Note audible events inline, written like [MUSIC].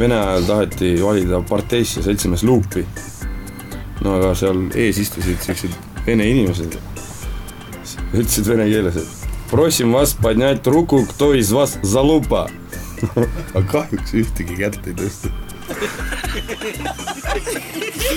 Vene ajal taheti valida parteisse seltsimees Luupi. no aga seal ees istusid siuksed vene inimesed. ütlesid vene keeles, et prosim vas podnять ruku, кто из вас залупа. aga kahjuks ühtegi kätt ei tõstnud [LAUGHS]